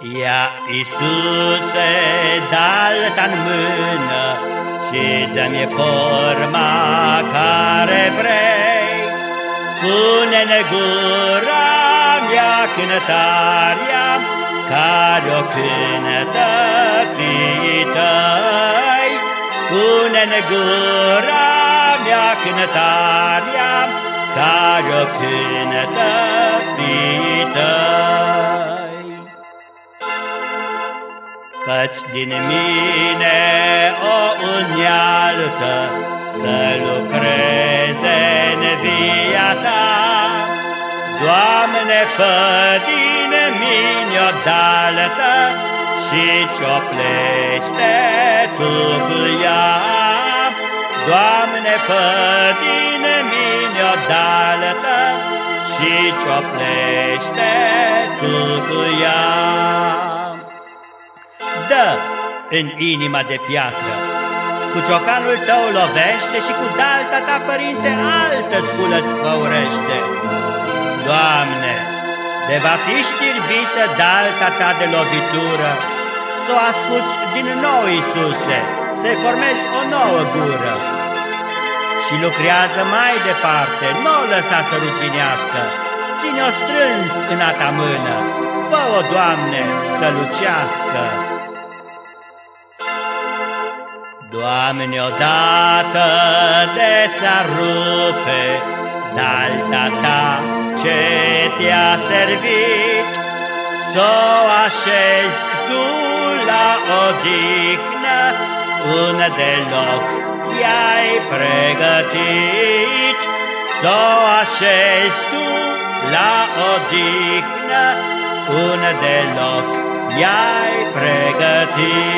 Ia, Iisuse, dalta-n mână Și dă-mi forma care vrei. Pune-ne gura mea cântarea Care o cântă fiii tăi. Pune-ne gura mea cântarea Care o cântă fiii tăi Făți din mine o unealtă Să lucreze în via ta. Doamne, fă din mine o daltă Și cioplește Tu cu ea. Doamne, fă din mine o daltă Și cioplește Tu cu ea dă în inima de piatră. Cu ciocanul tău lovește și cu dalta ta, Părinte, altă sculă-ți făurește. Doamne, de va fi știrbită dalta ta de lovitură, să o ascuți din nou, Iisuse, să-i formezi o nouă gură. Și lucrează mai departe, nu o lăsa să ruginească, ține-o strâns în a ta mână, fă-o, Doamne, să lucească. Doamne, odată de s-ar rupe Dalta ta ce te-a servit. S-o așezi tu la odihnă Unde loc i-ai pregătit. S-o așezi tu la odihnă Unde loc i-ai pregătit